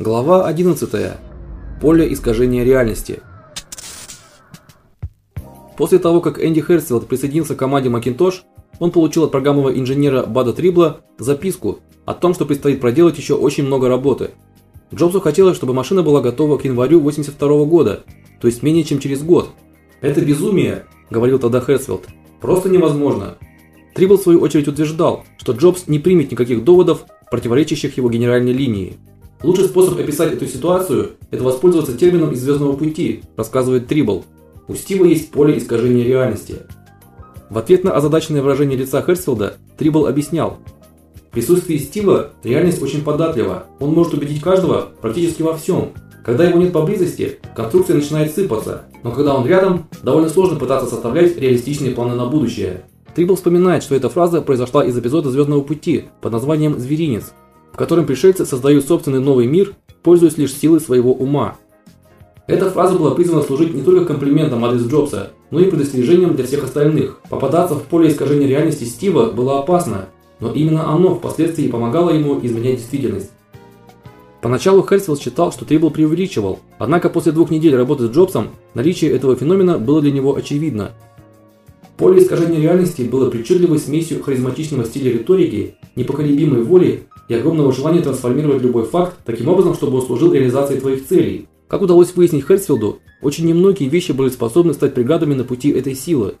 Глава 11. Поле искажения реальности. После того, как Энди Херсфилд присоединился к команде Macintosh, он получил от программного инженера Бада Трибла записку о том, что предстоит проделать еще очень много работы. Джобсу хотелось, чтобы машина была готова к январю 82 года, то есть менее чем через год. "Это безумие", говорил тогда Херсфилд. "Просто невозможно". Трибл в свою очередь утверждал, что Джобс не примет никаких доводов, противоречащих его генеральной линии. Лучший способ описать эту ситуацию – это воспользоваться термином из Звездного пути, рассказывает Трибл. У Стива есть поле искажения реальности. В ответ на озадаченное выражение лица Херсфилда, Трибл объяснял: в присутствии Стива реальность очень податлива. Он может убедить каждого практически во всем. Когда его нет поблизости, конструкция начинает сыпаться, но когда он рядом, довольно сложно пытаться составлять реалистичные планы на будущее. Трибл вспоминает, что эта фраза произошла из эпизода Звездного пути под названием Зверинец, в котором пришельцы создают собственный новый мир, пользуясь лишь силой своего ума. Эта фраза была призвана служить не только комплиментом адрес Джобса, но и предостережением для всех остальных. Попадаться в поле искажения реальности Стива было опасно, но именно оно впоследствии помогало ему изменять действительность. Поначалу Хельсвилл считал, что Трибл преувеличивал, однако после двух недель работы с Джобсом наличие этого феномена было для него очевидно. Поле искажения реальности было причудливой смесью харизматичного стиля риторики, непоколебимой воли и огромного желания трансформировать любой факт таким образом, чтобы он служил реализации твоих целей. Как удалось выяснить Херсфилду, очень немногие вещи были способны стать преградами на пути этой силы.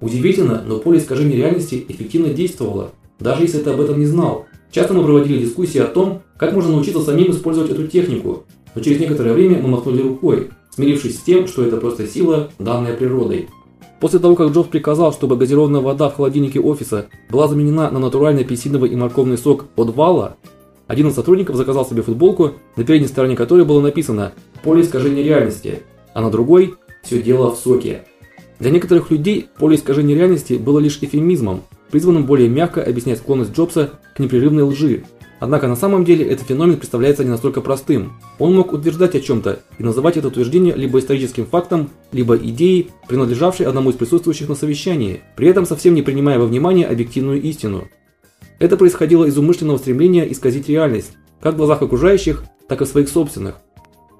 Удивительно, но поле искажения реальности эффективно действовало, даже если ты об этом не знал. Часто мы проводили дискуссии о том, как можно научиться самим использовать эту технику, но через некоторое время мы махнули рукой, смирившись с тем, что это просто сила, данная природой. После того, как Джобс приказал, чтобы газированная вода в холодильнике офиса была заменена на натуральный апельсиновый и морковный сок от Вала, один из сотрудников заказал себе футболку, на передней стороне которой было написано «Поле искажения реальности», а на другой «Все дело в соке». Для некоторых людей поле искажения реальности было лишь эфемизмом, призванным более мягко объяснять склонность Джобса к непрерывной лжи, Однако на самом деле этот феномен представляется не настолько простым. Он мог утверждать о чем то и называть это утверждение либо историческим фактом, либо идеей, принадлежавшей одному из присутствующих на совещании, при этом совсем не принимая во внимание объективную истину. Это происходило из умышленного стремления исказить реальность, как в глазах окружающих, так и в своих собственных.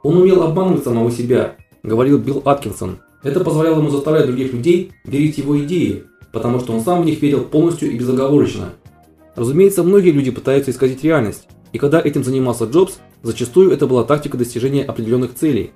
Он умел обманывать самого себя, говорил Билл Аткинсон. Это позволяло ему заставлять других людей верить его идеи, потому что он сам в них верил полностью и безоговорочно. Разумеется, многие люди пытаются исказить реальность, и когда этим занимался Джобс, зачастую это была тактика достижения определенных целей.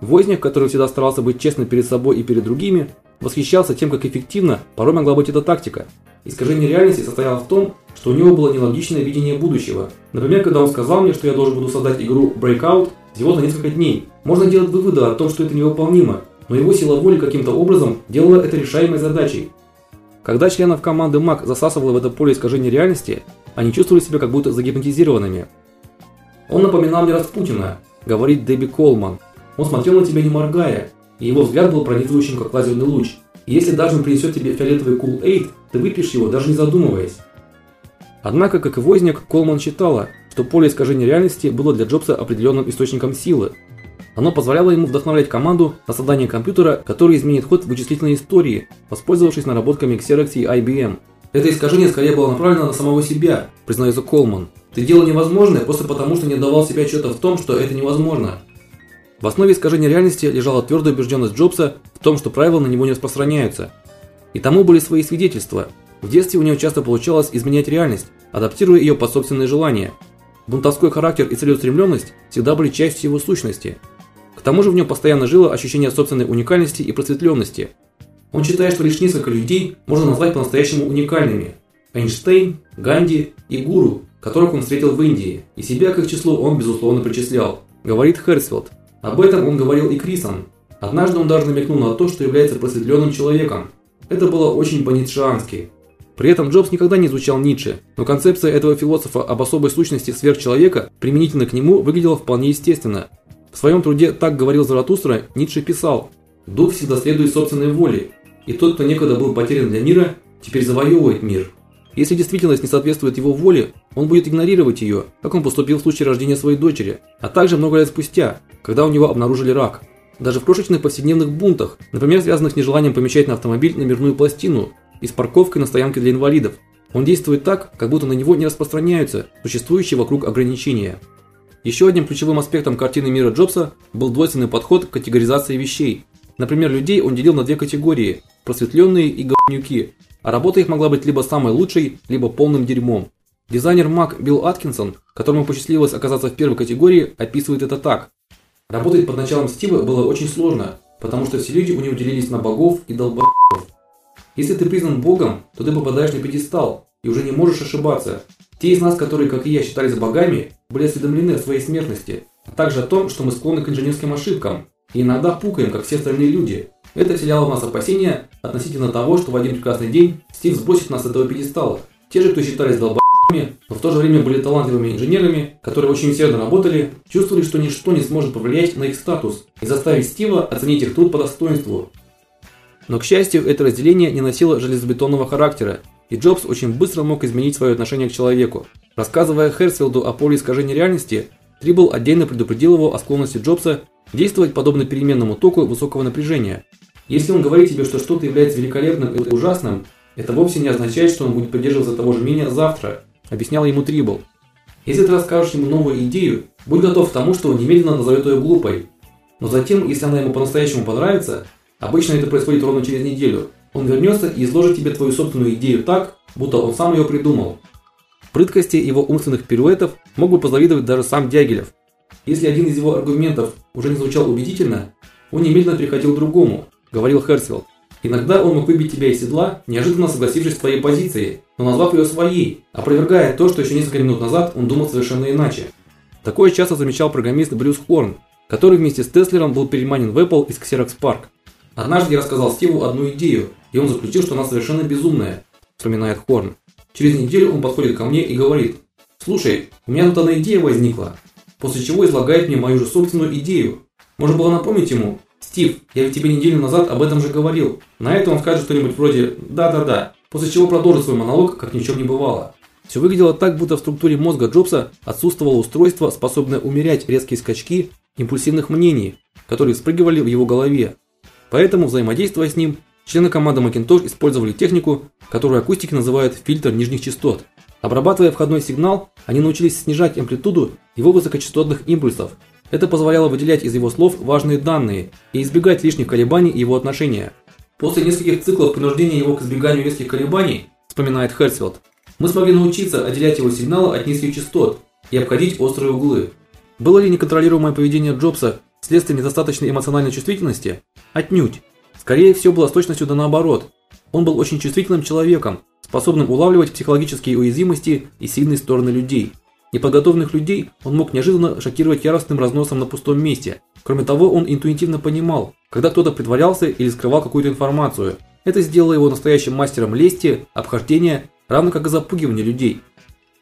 Возняк, который всегда старался быть честным перед собой и перед другими, восхищался тем, как эффективно порой могла быть эта тактика. Искажение реальности состояло в том, что у него было нелогичное видение будущего. Например, когда он сказал мне, что я должен буду создать игру Breakout всего за несколько дней. Можно делать выводы о том, что это невыполнимо, но его сила воли каким-то образом делала это решаемой задачей. Когда членов команды МАК засасывало в это поле искажения реальности, они чувствовали себя как будто загипнотизированными. Он напоминал мне Распутина, говорит Дебби Колман. Он смотрел на тебя не моргая, и его взгляд был пронизывающим как лазерный луч. Если даже он принесет тебе фиолетовый Cool Aid, ты выпьешь его даже не задумываясь. Однако, как и Возняк, Колман считала, что поле искажения реальности было для Джобса определенным источником силы, оно позволяло ему вдохновлять команду на создание компьютера, который изменит ход вычислительной истории, воспользовавшись наработками Xerox и IBM. Это искажение скорее было направлено на самого себя, признается Колман. Ты делал невозможное просто потому, что не давал себе отчета в том, что это невозможно. В основе искажения реальности лежала твердая убежденность Джобса в том, что правила на него не распространяются. И тому были свои свидетельства. В детстве у него часто получалось изменять реальность, адаптируя ее под собственные желания. Бунтовской характер и целеустремленность всегда были частью его сущности. К тому же в нем постоянно жило ощущение собственной уникальности и просветленности. Он считает, что лишь несколько людей можно назвать по-настоящему уникальными: Эйнштейн, Ганди и гуру, которых он встретил в Индии, и себя к их числу он безусловно причислял, говорит Херсфилд. Об этом он говорил и Крисом. Однажды он даже намекнул на то, что является просветленным человеком. Это было очень по-ницшеански. При этом Джобс никогда не изучал Ницше, но концепция этого философа об особой сущности сверхчеловека применительно к нему выглядела вполне естественно. В своем труде «Так говорил Заратустра» Ницше писал: "Дух всегда следует собственной воле, и тот, кто некогда был потерян для мира, теперь завоевывает мир. Если действительность не соответствует его воле, он будет игнорировать ее, как он поступил в случае рождения своей дочери, а также много лет спустя, когда у него обнаружили рак. Даже в крошечных повседневных бунтах, например, связанных с нежеланием помещать на автомобиль номерную пластину и с парковкой на стоянке для инвалидов, он действует так, как будто на него не распространяются существующие вокруг ограничения. Еще одним ключевым аспектом картины мира Джобса был двойственный подход к категоризации вещей. Например, людей он делил на две категории: просветленные и говнюки. А работа их могла быть либо самой лучшей, либо полным дерьмом. Дизайнер Mac Билл Аткинсон, которому посчастливилось оказаться в первой категории, описывает это так: Работать под началом Стива было очень сложно, потому что все люди у него делились на богов и долбоебов. Если ты признан богом, то ты попадаешь на пьедестал и уже не можешь ошибаться. Те из нас, которые, как и я, считались богами, были осведомлены о своей смертности, а также о том, что мы склонны к инженерским ошибкам и иногда пукаем, как все остальные люди. Это вселяло в нас опасения относительно того, что в один прекрасный день Стив сбросит нас с этого пьедестала. Те же, кто считались долбоебами, но в то же время были талантливыми инженерами, которые очень усердно работали, чувствовали, что ничто не сможет повлиять на их статус и заставить Стива оценить их труд по достоинству. Но, к счастью, это разделение не носило железобетонного характера, и Джобс очень быстро мог изменить свое отношение к человеку. Рассказывая Херсфилду о поле искажения реальности, Трибл отдельно предупредил его о склонности Джобса действовать подобно переменному току высокого напряжения. Если он говорит тебе, что что-то является великолепным или ужасным, это вовсе не означает, что он будет придерживаться того же мнения завтра, объяснял ему Трибл. Если ты расскажешь ему новую идею, будь готов к тому, что он немедленно назовет ее глупой. Но затем, если она ему по-настоящему понравится, обычно это происходит ровно через неделю, он вернется и изложит тебе твою собственную идею так, будто он сам ее придумал. Прыткости его умственных пируэтов мог бы позавидовать даже сам Дягилев. Если один из его аргументов уже не звучал убедительно, он немедленно переходил к другому, говорил Херсфилд. Иногда он мог выбить тебя из седла, неожиданно согласившись с твоей позицией, но назвав ее своей, опровергая то, что еще несколько минут назад он думал совершенно иначе. Такое часто замечал программист Брюс Хорн, который вместе с Теслером был переманен в Apple из Xerox Park. Однажды я рассказал Стиву одну идею, и он заключил, что она совершенно безумная, вспоминает Хорн. Через неделю он подходит ко мне и говорит: "Слушай, у меня тут одна идея возникла". После чего излагает мне мою же собственную идею. Можно было напомнить ему: "Стив, я ведь тебе неделю назад об этом же говорил". На это он скажет что-нибудь вроде: "Да-да-да". После чего продолжит свой монолог, как ни в чем не бывало. Все выглядело так, будто в структуре мозга Джобса отсутствовало устройство, способное умерять резкие скачки импульсивных мнений, которые вспрыгивали в его голове. Поэтому, взаимодействуя с ним, Члены команды Macintosh использовали технику, которую акустики называют фильтр нижних частот. Обрабатывая входной сигнал, они научились снижать амплитуду его высокочастотных импульсов. Это позволяло выделять из его слов важные данные и избегать лишних колебаний его отношения. После нескольких циклов принуждения его к избеганию резких колебаний, вспоминает Херцфилд, мы смогли научиться отделять его сигналы от низких частот и обходить острые углы. Было ли неконтролируемое поведение Джобса следствием недостаточной эмоциональной чувствительности? Отнюдь. Скорее всего, было с точностью да наоборот. Он был очень чувствительным человеком, способным улавливать психологические уязвимости и сильные стороны людей. Неподготовленных людей он мог неожиданно шокировать яростным разносом на пустом месте. Кроме того, он интуитивно понимал, когда кто-то притворялся или скрывал какую-то информацию. Это сделало его настоящим мастером лести, обхождения, равно как и запугивания людей.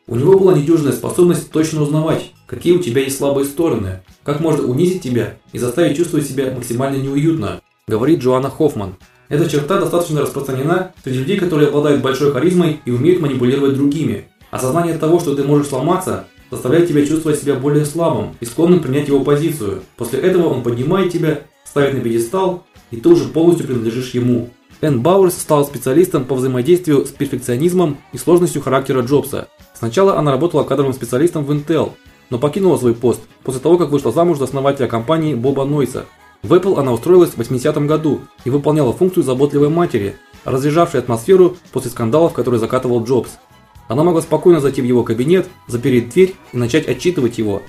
У него была недюжинная способность точно узнавать, какие у тебя есть слабые стороны, как можно унизить тебя и заставить чувствовать себя максимально неуютно говорит Джоанна Хоффман. Эта черта достаточно распространена среди людей, которые обладают большой харизмой и умеют манипулировать другими. Осознание того, что ты можешь сломаться, заставляет тебя чувствовать себя более слабым и склонным принять его позицию. После этого он поднимает тебя, ставит на пьедестал, и ты уже полностью принадлежишь ему. Энн Бауэрс стала специалистом по взаимодействию с перфекционизмом и сложностью характера Джобса. Сначала она работала кадровым специалистом в Intel, но покинула свой пост после того, как вышла замуж за основателя компании Боба Нойса. В Apple она устроилась в 80-м году и выполняла функцию заботливой матери, разряжавшей атмосферу после скандалов, которые закатывал Джобс. Она могла спокойно зайти в его кабинет, запереть дверь и начать отчитывать его.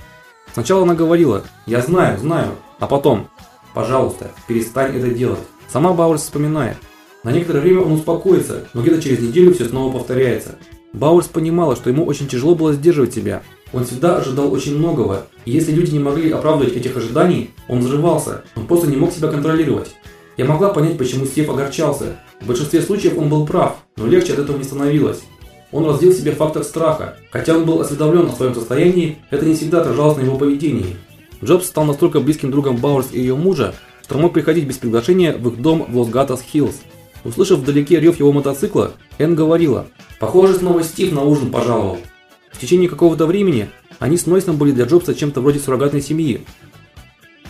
Сначала она говорила: "Я знаю, знаю", а потом: "Пожалуйста, перестань это делать". Сама Бауэрс вспоминает: "На некоторое время он успокоится, но где-то через неделю все снова повторяется". Бауэрс понимала, что ему очень тяжело было сдерживать себя, он всегда ожидал очень многого, и если люди не могли оправдывать этих ожиданий, он взрывался. Он просто не мог себя контролировать. Я могла понять, почему Стив огорчался. В большинстве случаев он был прав, но легче от этого не становилось. Он развил в себе фактор страха. Хотя он был осведомлен о своем состоянии, это не всегда отражалось на его поведении. Джобс стал настолько близким другом Бауэрс и ее мужа, что мог приходить без приглашения в их дом в Лос-Гатос-Хиллз. Услышав вдалеке рев его мотоцикла, Энн говорила: "Похоже, снова Стив на ужин пожаловал". В течение какого-то времени они с Нойсом были для Джобса чем-то вроде суррогатной семьи.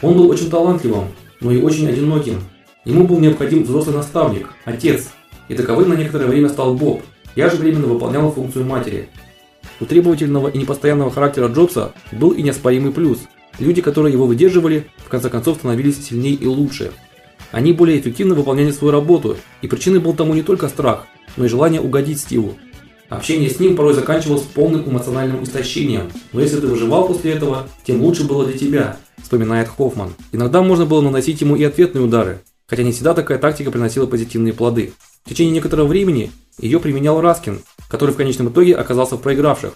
Он был очень талантливым, но и очень одиноким. Ему был необходим взрослый наставник, отец, и таковым на некоторое время стал Боб. Я же временно выполняла функцию матери. У требовательного и непостоянного характера Джобса был и неоспоримый плюс. Люди, которые его выдерживали, в конце концов становились сильнее и лучше. Они более эффективно выполняли свою работу, и причиной был тому не только страх, но и желание угодить Стиву. Общение с ним порой заканчивалось полным эмоциональным истощением, но если ты выживал после этого, тем лучше было для тебя, вспоминает Хоффман. Иногда можно было наносить ему и ответные удары, хотя не всегда такая тактика приносила позитивные плоды. В течение некоторого времени ее применял Раскин, который в конечном итоге оказался в проигравших.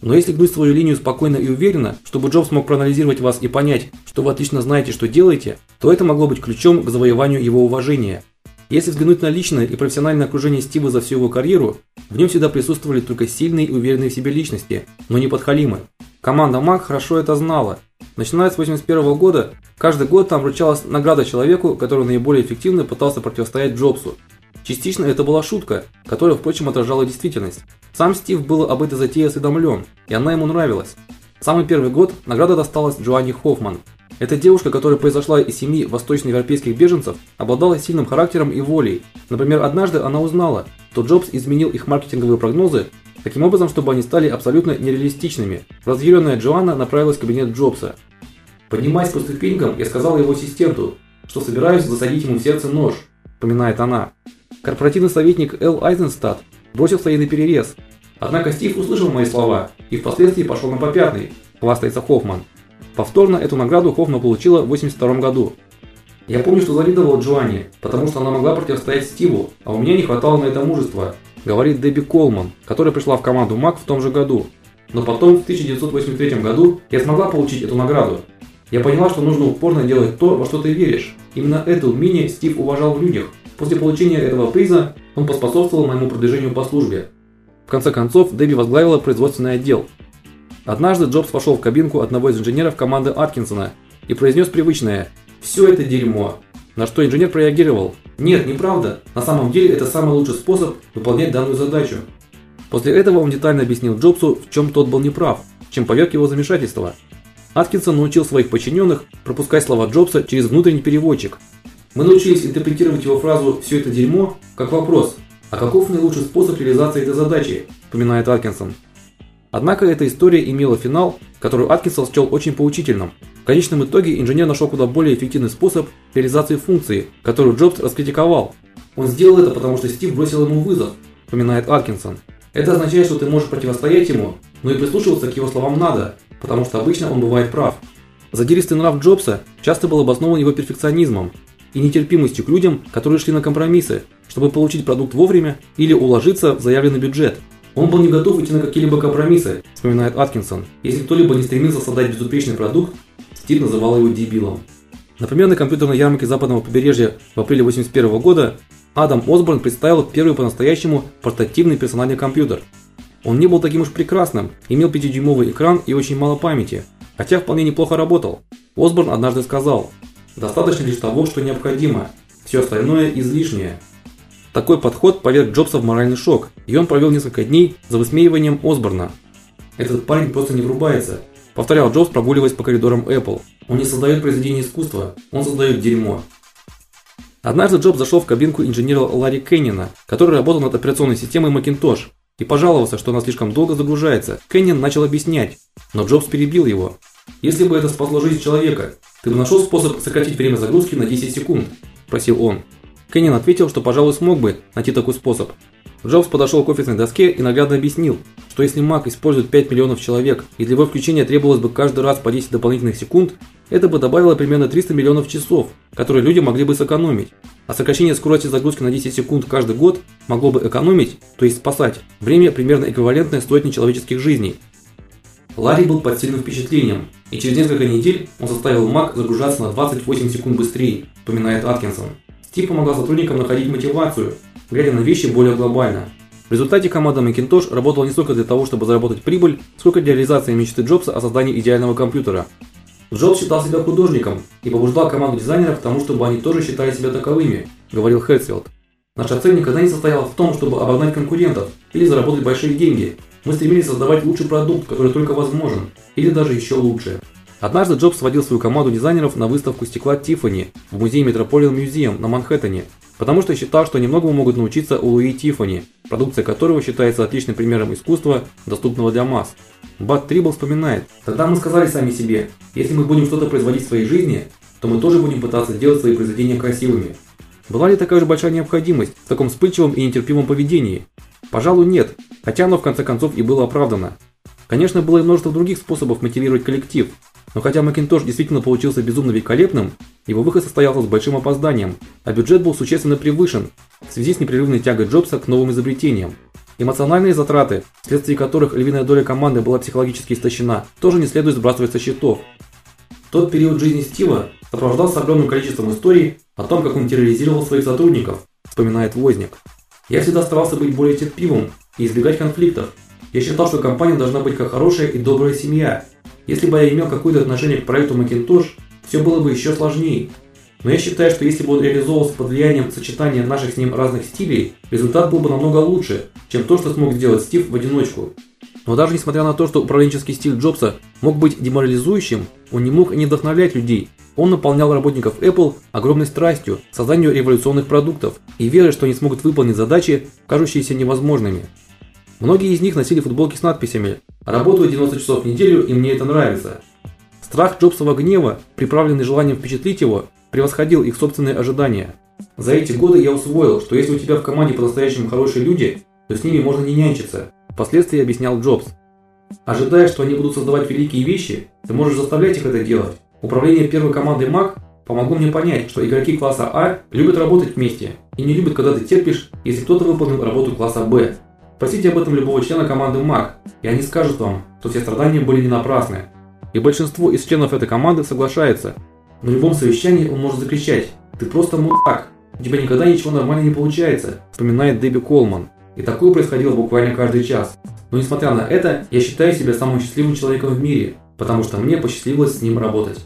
Но если гнуть свою линию спокойно и уверенно, чтобы Джобс мог проанализировать вас и понять, что вы отлично знаете, что делаете, то это могло быть ключом к завоеванию его уважения. Если взглянуть на личное и профессиональное окружение Стива за всю его карьеру, в нем всегда присутствовали только сильные и уверенные в себе личности, но не подхалимы. Команда Мак хорошо это знала. Начиная с 81 года, каждый год там вручалась награда человеку, который наиболее эффективно пытался противостоять Джобсу. Частично это была шутка, которая, впрочем, отражала действительность. Сам Стив был об этой затее осведомлен, и она ему нравилась. Самый первый год награда досталась Джоанне Хоффман. Эта девушка, которая произошла из семьи восточноевропейских беженцев, обладала сильным характером и волей. Например, однажды она узнала, что Джобс изменил их маркетинговые прогнозы таким образом, чтобы они стали абсолютно нереалистичными. Разъяренная Джоанна направилась в кабинет Джобса. Поднимаясь по ступенькам, я сказала его ассистенту, что собираюсь засадить ему в сердце нож, вспоминает она. Корпоративный советник Эл Айзенстад бросился ей на перерез. Однако Стив услышал мои слова и впоследствии пошел на попятный, хвастается Хоффман. Повторно эту награду Хоффман получила в 82 году. Я помню, что завидовал Джоанне, потому что она могла противостоять Стиву, а у меня не хватало на это мужества, говорит Дебби Колман, которая пришла в команду МАК в том же году. Но потом в 1983 году я смогла получить эту награду. Я поняла, что нужно упорно делать то, во что ты веришь. Именно это умение Стив уважал в людях. После получения этого приза он поспособствовал моему продвижению по службе. В конце концов, Дебби возглавила производственный отдел. Однажды Джобс вошел в кабинку одного из инженеров команды Аткинсона и произнес привычное: "Все это дерьмо". На что инженер прореагировал: "Нет, неправда. На самом деле это самый лучший способ выполнять данную задачу". После этого он детально объяснил Джобсу, в чем тот был неправ, чем поверг его замешательство. Аткинсон научил своих подчиненных пропускать слова Джобса через внутренний переводчик, мы научились интерпретировать его фразу «все это дерьмо» как вопрос «А каков наилучший способ реализации этой задачи?» вспоминает Аткинсон. Однако эта история имела финал, который Аткинсон счел очень поучительным. В конечном итоге инженер нашел куда более эффективный способ реализации функции, которую Джобс раскритиковал. Он сделал это, потому что Стив бросил ему вызов, вспоминает Аткинсон. Это означает, что ты можешь противостоять ему, но и прислушиваться к его словам надо, потому что обычно он бывает прав. Задиристый нрав Джобса часто был обоснован его перфекционизмом, и нетерпимостью к людям, которые шли на компромиссы, чтобы получить продукт вовремя или уложиться в заявленный бюджет. Он был не готов идти на какие-либо компромиссы, вспоминает Аткинсон. Если кто-либо не стремился создать безупречный продукт, Стив называл его дебилом. Например, на компьютерной ярмарке западного побережья в апреле 81 года Адам Осборн представил первый по-настоящему портативный персональный компьютер. Он не был таким уж прекрасным, имел 5-дюймовый экран и очень мало памяти, хотя вполне неплохо работал. Осборн однажды сказал: Достаточно лишь того, что необходимо. Все остальное излишнее. Такой подход поверг Джобса в моральный шок, и он провел несколько дней за высмеиванием Осборна. Этот парень просто не врубается, повторял Джобс, прогуливаясь по коридорам Apple. Он не создает произведение искусства, он создает дерьмо. Однажды Джобс зашел в кабинку инженера Ларри Кеннина, который работал над операционной системой Macintosh, и пожаловался, что она слишком долго загружается. Кеннин начал объяснять, но Джобс перебил его. Если бы это спасло жизнь человека, ты бы нашел способ сократить время загрузки на 10 секунд, спросил он. Кеннин ответил, что, пожалуй, смог бы найти такой способ. Джобс подошел к офисной доске и наглядно объяснил, что если Mac использует 5 миллионов человек, и для его включения требовалось бы каждый раз по 10 дополнительных секунд, это бы добавило примерно 300 миллионов часов, которые люди могли бы сэкономить. А сокращение скорости загрузки на 10 секунд каждый год могло бы экономить, то есть спасать, время примерно эквивалентное сотне человеческих жизней. Ларри был под сильным впечатлением, и через несколько недель он заставил Mac загружаться на 28 секунд быстрее, вспоминает Аткинсон. Стив помогал сотрудникам находить мотивацию, глядя на вещи более глобально. В результате команда Macintosh работала не столько для того, чтобы заработать прибыль, сколько для реализации мечты Джобса о создании идеального компьютера. Джобс считал себя художником и побуждал команду дизайнеров к тому, чтобы они тоже считали себя таковыми, говорил Хэтфилд. Наша цель никогда не состояла в том, чтобы обогнать конкурентов или заработать большие деньги. Мы стремились создавать лучший продукт, который только возможен, или даже еще лучше. Однажды Джобс сводил свою команду дизайнеров на выставку стекла Tiffany в музее Metropolitan Museum на Манхэттене. потому что считал, что немногому могут научиться у Луи Тиффани, продукция которого считается отличным примером искусства, доступного для масс. Бат Трибл вспоминает: "Тогда мы сказали сами себе: если мы будем что-то производить в своей жизни, то мы тоже будем пытаться сделать свои произведения красивыми". Была ли такая же большая необходимость в таком вспыльчивом и нетерпимом поведении? Пожалуй, нет, хотя оно в конце концов и было оправдано. Конечно, было и множество других способов мотивировать коллектив, но хотя Macintosh действительно получился безумно великолепным, его выход состоялся с большим опозданием, а бюджет был существенно превышен в связи с непрерывной тягой Джобса к новым изобретениям. Эмоциональные затраты, вследствие которых львиная доля команды была психологически истощена, тоже не следует сбрасывать со счетов. Тот период жизни Стива сопровождался огромным количеством историй о том, как он терроризировал своих сотрудников, вспоминает Возник. Я всегда старался быть более терпимым и избегать конфликтов. Я считал, что компания должна быть как хорошая и добрая семья. Если бы я имел какое-то отношение к проекту Macintosh, все было бы еще сложнее. Но я считаю, что если бы он реализовывался под влиянием сочетания наших с ним разных стилей, результат был бы намного лучше, чем то, что смог сделать Стив в одиночку. Но даже несмотря на то, что управленческий стиль Джобса мог быть деморализующим, он не мог не вдохновлять людей. Он наполнял работников Apple огромной страстью к созданию революционных продуктов и верой, что они смогут выполнить задачи, кажущиеся невозможными. Многие из них носили футболки с надписями: "Работаю 90 часов в неделю, и мне это нравится". Страх Джобсова гнева, приправленный желанием впечатлить его, превосходил их собственные ожидания. За эти годы я усвоил, что если у тебя в команде по-настоящему хорошие люди, то с ними можно не нянчиться, впоследствии объяснял Джобс. Ожидая, что они будут создавать великие вещи, ты можешь заставлять их это делать. Управление первой командой Mac помогло мне понять, что игроки класса А любят работать вместе и не любят, когда ты терпишь, если кто-то выполнил работу класса Б. Спросите об этом любого члена команды Mac, и они скажут вам, что все страдания были не напрасны. И большинство из членов этой команды соглашается. На любом совещании он может закричать: "Ты просто мудак! У тебя никогда ничего нормально не получается", вспоминает Дебби Колман. И такое происходило буквально каждый час. Но несмотря на это, я считаю себя самым счастливым человеком в мире, потому что мне посчастливилось с ним работать.